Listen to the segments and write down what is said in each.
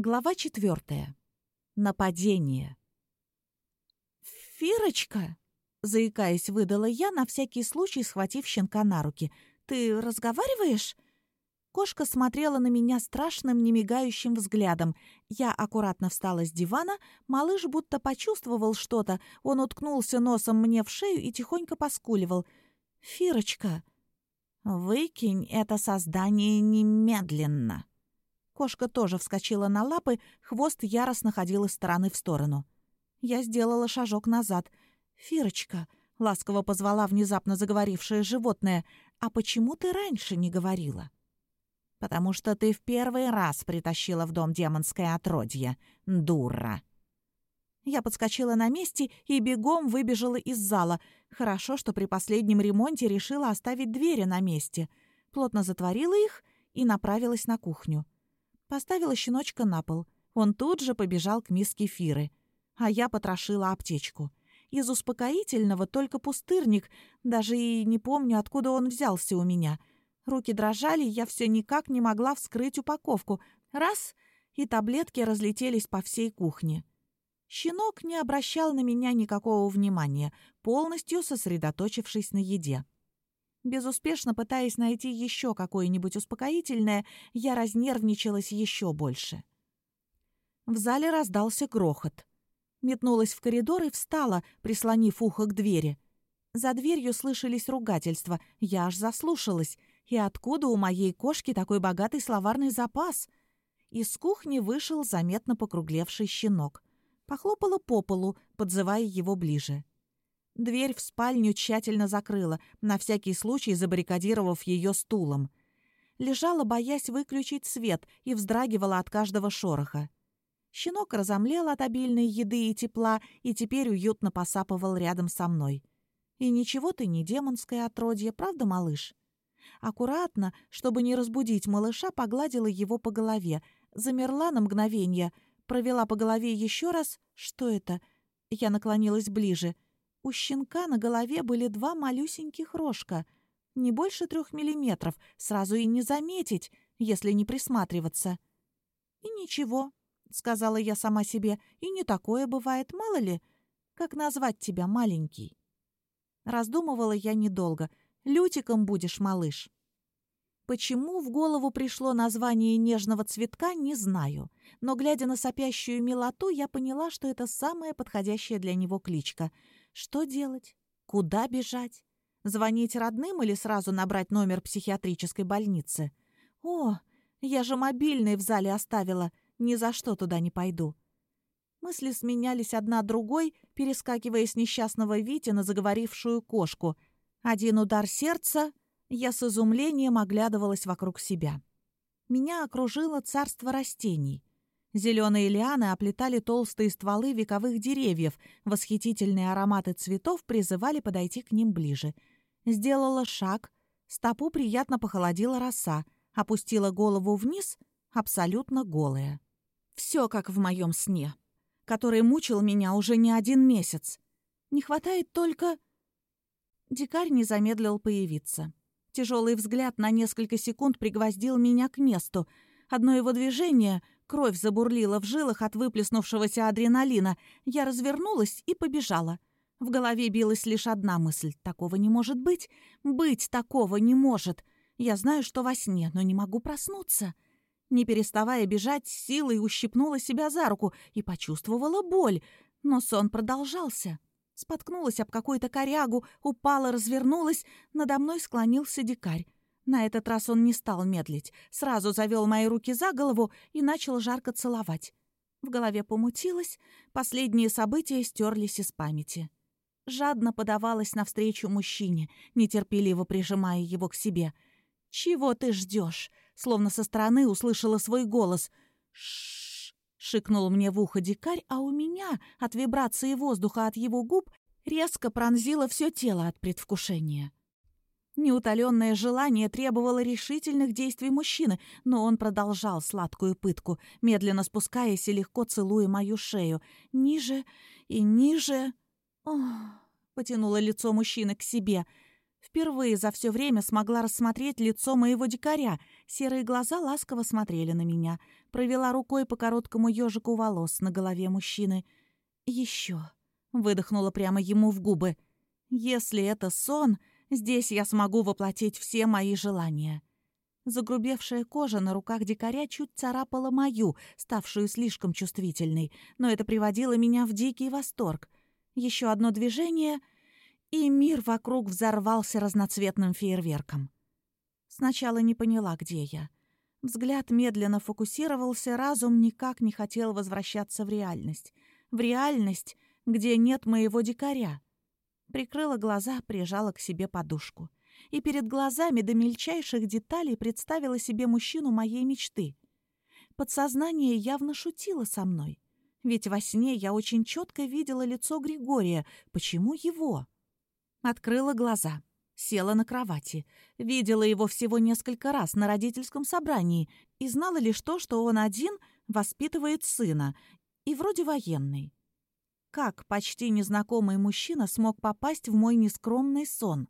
Глава четвертая. Нападение. «Фирочка!» — заикаясь, выдала я, на всякий случай схватив щенка на руки. «Ты разговариваешь?» Кошка смотрела на меня страшным, немигающим взглядом. Я аккуратно встала с дивана, малыш будто почувствовал что-то. Он уткнулся носом мне в шею и тихонько поскуливал. «Фирочка, выкинь это создание немедленно!» Кошка тоже вскочила на лапы, хвост яростно ходил из стороны в сторону. Я сделала шажок назад. «Фирочка», — ласково позвала внезапно заговорившее животное, «а почему ты раньше не говорила?» «Потому что ты в первый раз притащила в дом демонское отродье, дура!» Я подскочила на месте и бегом выбежала из зала. Хорошо, что при последнем ремонте решила оставить двери на месте. Плотно затворила их и направилась на кухню. Поставила щеночка на пол. Он тут же побежал к миске Фиры. А я потрошила аптечку. Из успокоительного только пустырник, даже и не помню, откуда он взялся у меня. Руки дрожали, я все никак не могла вскрыть упаковку. Раз — и таблетки разлетелись по всей кухне. Щенок не обращал на меня никакого внимания, полностью сосредоточившись на еде. Безуспешно пытаясь найти еще какое-нибудь успокоительное, я разнервничалась еще больше. В зале раздался грохот. Метнулась в коридор и встала, прислонив ухо к двери. За дверью слышались ругательства, я аж заслушалась. И откуда у моей кошки такой богатый словарный запас? Из кухни вышел заметно покруглевший щенок. Похлопала по полу, подзывая его ближе. Дверь в спальню тщательно закрыла, на всякий случай забаррикадировав ее стулом. Лежала, боясь выключить свет, и вздрагивала от каждого шороха. Щенок разомлел от обильной еды и тепла и теперь уютно посапывал рядом со мной. И ничего ты не демонское отродье, правда, малыш? Аккуратно, чтобы не разбудить малыша, погладила его по голове, замерла на мгновение, провела по голове еще раз. Что это? Я наклонилась ближе — у щенка на голове были два малюсеньких рожка, не больше трех миллиметров, сразу и не заметить, если не присматриваться. «И ничего», — сказала я сама себе, — «и не такое бывает, мало ли. Как назвать тебя, маленький?» Раздумывала я недолго. «Лютиком будешь, малыш». Почему в голову пришло название нежного цветка, не знаю. Но, глядя на сопящую милоту, я поняла, что это самая подходящая для него кличка — что делать? Куда бежать? Звонить родным или сразу набрать номер психиатрической больницы? О, я же мобильный в зале оставила, ни за что туда не пойду. Мысли сменялись одна другой, перескакивая с несчастного Вити на заговорившую кошку. Один удар сердца, я с изумлением оглядывалась вокруг себя. Меня окружило царство растений. Зеленые лианы оплетали толстые стволы вековых деревьев, восхитительные ароматы цветов призывали подойти к ним ближе. Сделала шаг, стопу приятно похолодила роса, опустила голову вниз, абсолютно голая. Все как в моем сне, который мучил меня уже не один месяц. Не хватает только... Дикарь не замедлил появиться. Тяжелый взгляд на несколько секунд пригвоздил меня к месту. Одно его движение — Кровь забурлила в жилах от выплеснувшегося адреналина. Я развернулась и побежала. В голове билась лишь одна мысль. Такого не может быть. Быть такого не может. Я знаю, что во сне, но не могу проснуться. Не переставая бежать, силой ущипнула себя за руку и почувствовала боль. Но сон продолжался. Споткнулась об какую-то корягу, упала, развернулась. Надо мной склонился дикарь. На этот раз он не стал медлить, сразу завел мои руки за голову и начал жарко целовать. В голове помутилось, последние события стерлись из памяти. Жадно подавалась навстречу мужчине, нетерпеливо прижимая его к себе. «Чего ты ждешь? Словно со стороны услышала свой голос. «Ш-ш-ш!» шикнул мне в ухо дикарь, а у меня от вибрации воздуха от его губ резко пронзило все тело от предвкушения. Неутоленное желание требовало решительных действий мужчины, но он продолжал сладкую пытку, медленно спускаясь и легко целуя мою шею. Ниже и ниже... Ох, потянуло лицо мужчины к себе. Впервые за все время смогла рассмотреть лицо моего дикаря. Серые глаза ласково смотрели на меня. Провела рукой по короткому ежику волос на голове мужчины. «Еще», — выдохнула прямо ему в губы. «Если это сон, здесь я смогу воплотить все мои желания». Загрубевшая кожа на руках дикаря чуть царапала мою, ставшую слишком чувствительной, но это приводило меня в дикий восторг. Еще одно движение — и мир вокруг взорвался разноцветным фейерверком. Сначала не поняла, где я. Взгляд медленно фокусировался, разум никак не хотел возвращаться в реальность. В реальность, где нет моего дикаря. Прикрыла глаза, прижала к себе подушку. И перед глазами до мельчайших деталей представила себе мужчину моей мечты. Подсознание явно шутило со мной. Ведь во сне я очень четко видела лицо Григория. Почему его? Открыла глаза. Села на кровати. Видела его всего несколько раз на родительском собрании и знала лишь то, что он один воспитывает сына и вроде военный. Как почти незнакомый мужчина смог попасть в мой нескромный сон?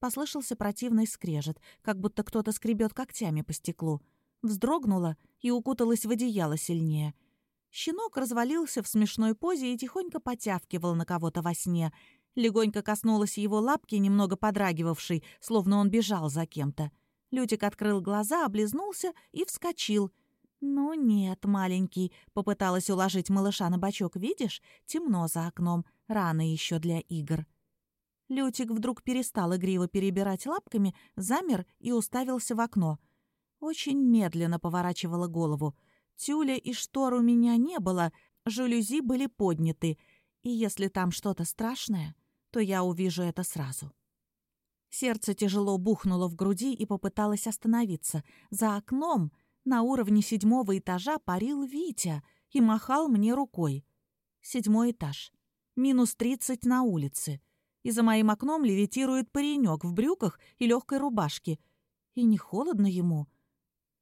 Послышался противный скрежет, как будто кто-то скребет когтями по стеклу. Вздрогнула и укуталась в одеяло сильнее. Щенок развалился в смешной позе и тихонько потявкивал на кого-то во сне — Легонько коснулась его лапки, немного подрагивавшей, словно он бежал за кем-то. Лютик открыл глаза, облизнулся и вскочил. «Ну нет, маленький», — попыталась уложить малыша на бочок. «Видишь? Темно за окном. Рано еще для игр». Лютик вдруг перестал игриво перебирать лапками, замер и уставился в окно. Очень медленно поворачивала голову. Тюля и штор у меня не было, жалюзи были подняты. И если там что-то страшное, то я увижу это сразу. Сердце тяжело бухнуло в груди и попыталось остановиться. За окном на уровне седьмого этажа парил Витя и махал мне рукой. Седьмой этаж. Минус тридцать на улице. И за моим окном левитирует паренек в брюках и легкой рубашке. И не холодно ему.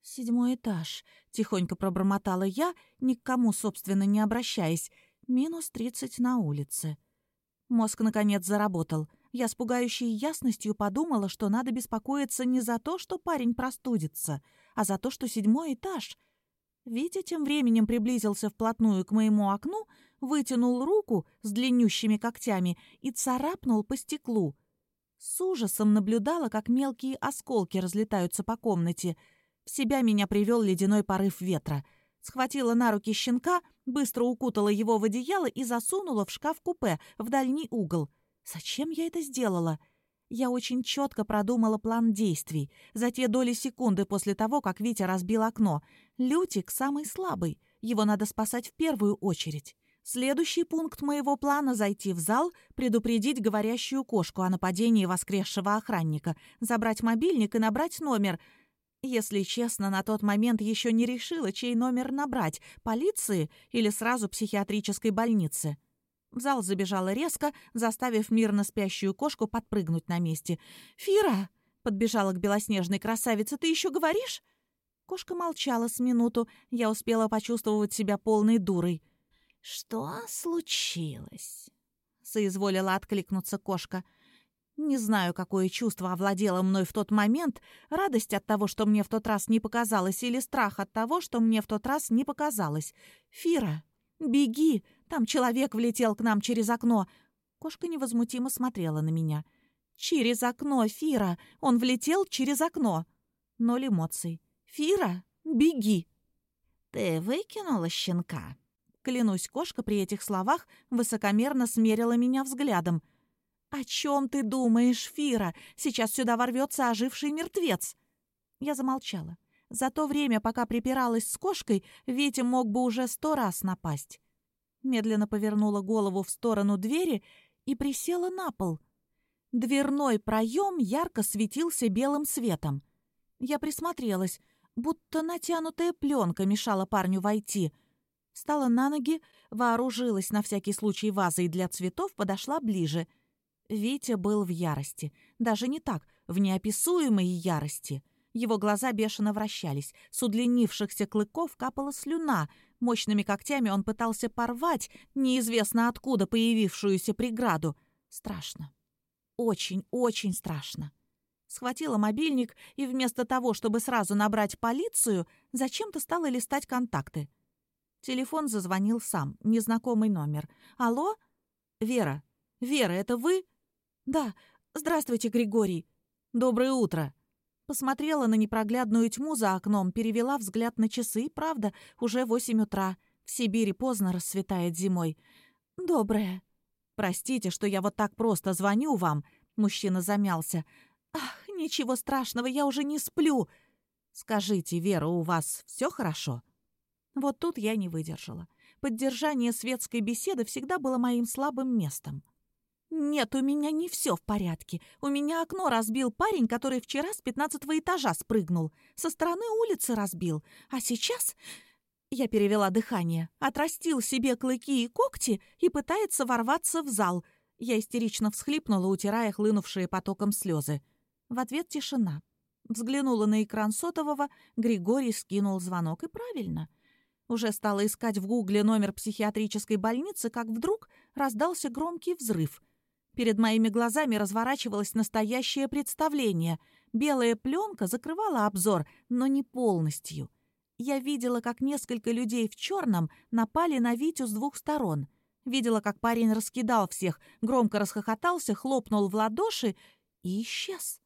«Седьмой этаж», — тихонько пробормотала я, ни к кому, собственно, не обращаясь. «Минус тридцать на улице». Мозг, наконец, заработал. Я с пугающей ясностью подумала, что надо беспокоиться не за то, что парень простудится, а за то, что седьмой этаж. Витя тем временем приблизился вплотную к моему окну, вытянул руку с длиннющими когтями и царапнул по стеклу. С ужасом наблюдала, как мелкие осколки разлетаются по комнате. В себя меня привел ледяной порыв ветра — схватила на руки щенка, быстро укутала его в одеяло и засунула в шкаф-купе в дальний угол. Зачем я это сделала? Я очень четко продумала план действий. За те доли секунды после того, как Витя разбил окно. Лютик самый слабый. Его надо спасать в первую очередь. Следующий пункт моего плана — зайти в зал, предупредить говорящую кошку о нападении воскресшего охранника, забрать мобильник и набрать номер — если честно, на тот момент еще не решила, чей номер набрать — полиции или сразу психиатрической больницы. В зал забежала резко, заставив мирно спящую кошку подпрыгнуть на месте. «Фира!» — подбежала к белоснежной красавице. «Ты еще говоришь?» Кошка молчала с минуту. Я успела почувствовать себя полной дурой. «Что случилось?» — соизволила откликнуться кошка. Не знаю, какое чувство овладело мной в тот момент, радость от того, что мне в тот раз не показалось, или страх от того, что мне в тот раз не показалось. «Фира, беги! Там человек влетел к нам через окно!» Кошка невозмутимо смотрела на меня. «Через окно, Фира! Он влетел через окно!» Ноль эмоций. «Фира, беги!» «Ты выкинула щенка?» Клянусь, кошка при этих словах высокомерно смерила меня взглядом — «О чем ты думаешь, Фира? Сейчас сюда ворвется оживший мертвец!» Я замолчала. За то время, пока припиралась с кошкой, Витя мог бы уже сто раз напасть. Медленно повернула голову в сторону двери и присела на пол. Дверной проем ярко светился белым светом. Я присмотрелась, будто натянутая пленка мешала парню войти. Встала на ноги, вооружилась на всякий случай вазой для цветов, подошла ближе — Витя был в ярости. Даже не так, в неописуемой ярости. Его глаза бешено вращались. С удлинившихся клыков капала слюна. Мощными когтями он пытался порвать неизвестно откуда появившуюся преграду. Страшно. очень-очень страшно. Схватила мобильник и вместо того, чтобы сразу набрать полицию, зачем-то стала листать контакты. Телефон зазвонил сам, незнакомый номер. «Алло? Вера? Вера, это вы?» «Да. Здравствуйте, Григорий. Доброе утро». Посмотрела на непроглядную тьму за окном, перевела взгляд на часы. Правда, уже восемь утра. В Сибири поздно рассветает зимой. «Доброе». «Простите, что я вот так просто звоню вам», — мужчина замялся. «Ах, ничего страшного, я уже не сплю». «Скажите, Вера, у вас все хорошо?» Вот тут я не выдержала. Поддержание светской беседы всегда было моим слабым местом. «Нет, у меня не все в порядке. У меня окно разбил парень, который вчера с пятнадцатого этажа спрыгнул. Со стороны улицы разбил. А сейчас...» Я перевела дыхание. Отрастил себе клыки и когти и пытается ворваться в зал. Я истерично всхлипнула, утирая хлынувшие потоком слезы. В ответ тишина. Взглянула на экран сотового, Григорий скинул звонок. И правильно. Уже стала искать в гугле номер психиатрической больницы, как вдруг раздался громкий взрыв — Перед моими глазами разворачивалось настоящее представление. Белая пленка закрывала обзор, но не полностью. Я видела, как несколько людей в черном напали на Витю с двух сторон. Видела, как парень раскидал всех, громко расхохотался, хлопнул в ладоши и исчез.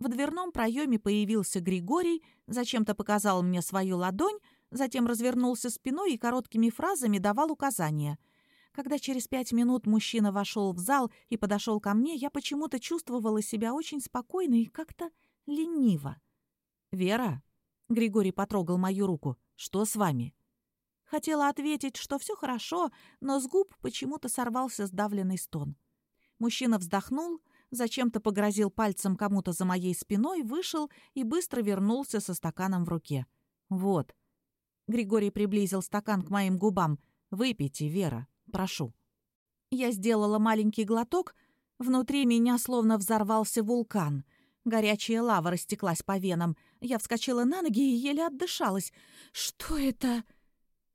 В дверном проеме появился Григорий, зачем-то показал мне свою ладонь, затем развернулся спиной и короткими фразами давал указания — когда через пять минут мужчина вошел в зал и подошел ко мне, я почему-то чувствовала себя очень спокойно и как-то лениво. «Вера?» — Григорий потрогал мою руку. «Что с вами?» Хотела ответить, что все хорошо, но с губ почему-то сорвался сдавленный стон. Мужчина вздохнул, зачем-то погрозил пальцем кому-то за моей спиной, вышел и быстро вернулся со стаканом в руке. «Вот». Григорий приблизил стакан к моим губам. «Выпейте, Вера». Прошу». Я сделала маленький глоток. Внутри меня словно взорвался вулкан. Горячая лава растеклась по венам. Я вскочила на ноги и еле отдышалась. «Что это?»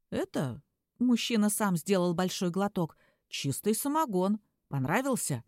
«Это...» Мужчина сам сделал большой глоток. «Чистый самогон. Понравился?»